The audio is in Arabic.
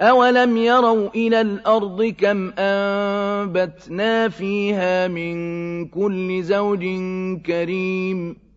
أَوَلَمْ يَرَوْا إِلَى الْأَرْضِ كَمْ أَنبَتْنَا فِيهَا مِن كُلِّ زَوْجٍ كَرِيمٍ